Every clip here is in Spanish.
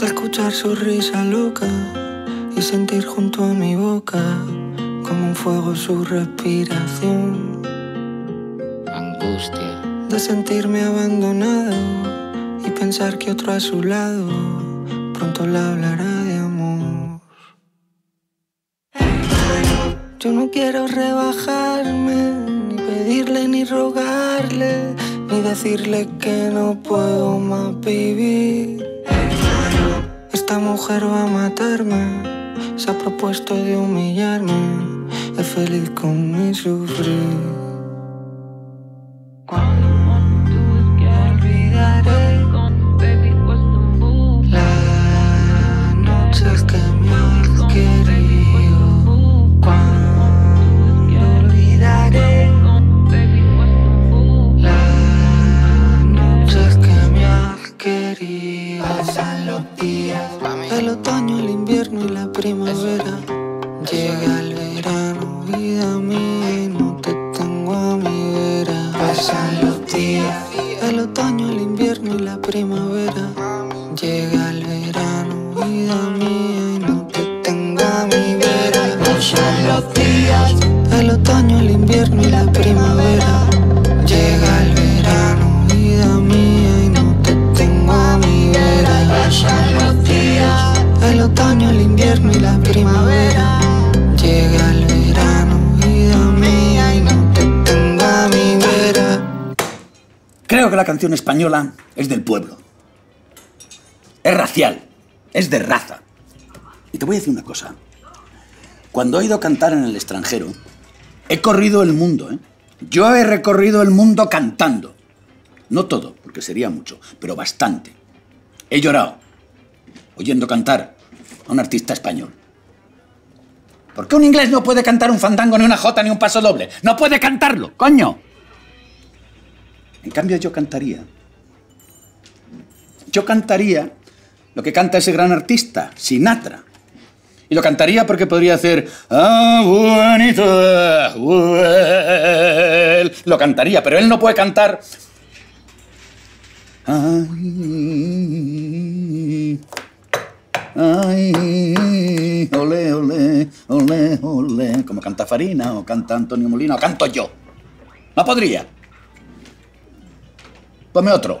De escuchar su risa loca y sentir junto a mi boca como un fuego su respiración. De sentirme abandonado y pensar que otro a su lado pronto le hablará de amor. Yo no quiero rebajarme, ni pedirle ni rogarle, ni decirle que no puedo más vivir. Esta mujer va a matarme, se ha propuesto de humillarme, es feliz con mi sufrir. La primavera. Llega el verano, y Que la canción española es del pueblo. Es racial. Es de raza. Y te voy a decir una cosa. Cuando he ido a cantar en el extranjero, he corrido el mundo, ¿eh? Yo he recorrido el mundo cantando. No todo, porque sería mucho, pero bastante. He llorado oyendo cantar a un artista español. ¿Por qué un inglés no puede cantar un fandango, ni una jota, ni un paso doble? ¡No puede cantarlo, coño! En cambio, yo cantaría. Yo cantaría lo que canta ese gran artista, Sinatra. Y lo cantaría porque podría hacer. Ah, bonito, well". Lo cantaría, pero él no puede cantar. Ay, ole, ole, ole, ole. Como canta Farina, o canta Antonio Molina, o canto yo. No podría. Ponme otro.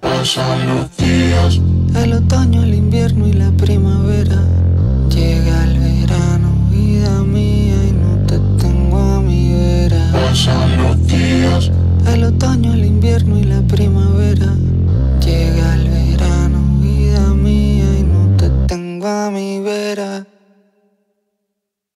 Pasan los días, el otoño, el invierno y la primavera. Llega el verano, vida mía, y no te tengo a mi vera. Pasan los días, el otoño, el invierno y la primavera.